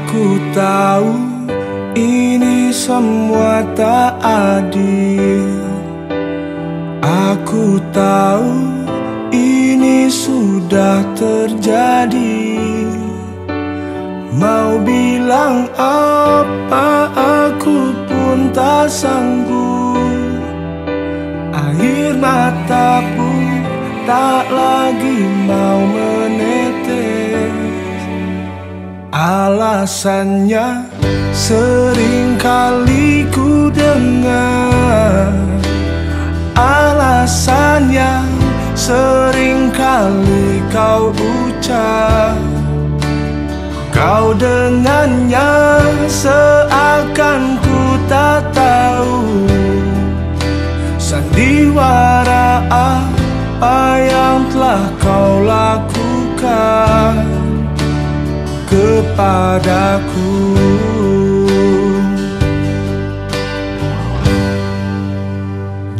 Aku tahu ini semua tak adil. Aku tahu ini sudah terjadi. Mau bilang apa aku pun tak sanggup. Air mata pun tak lagi mau menetes Alasannya sering kali ku dengar. Alasannya sering kali kau ucap. Kau dengannya seakan ku tak tahu. Sandiwara apa yang telah kau lakukan kepadaku.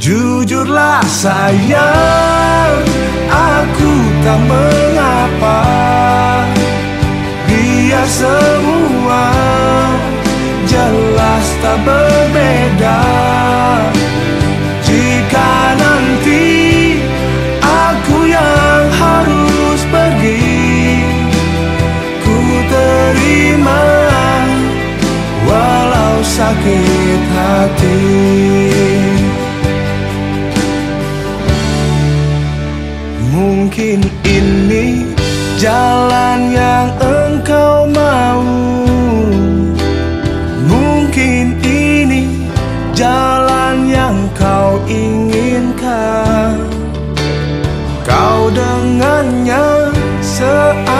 Jujurlah sayang Aku tak mengapa. Biar semua Jelas tak berbeda sakit hati. Mungkin ini jalan yang engkau mau. Mungkin ini jalan yang kau inginkan. Kau dengannya seakan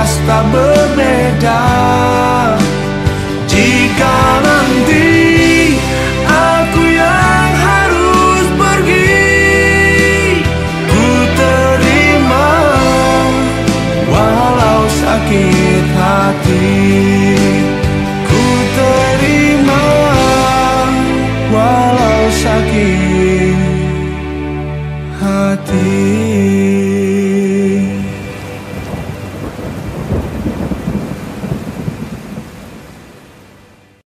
jelas tak berbeda. Jikalau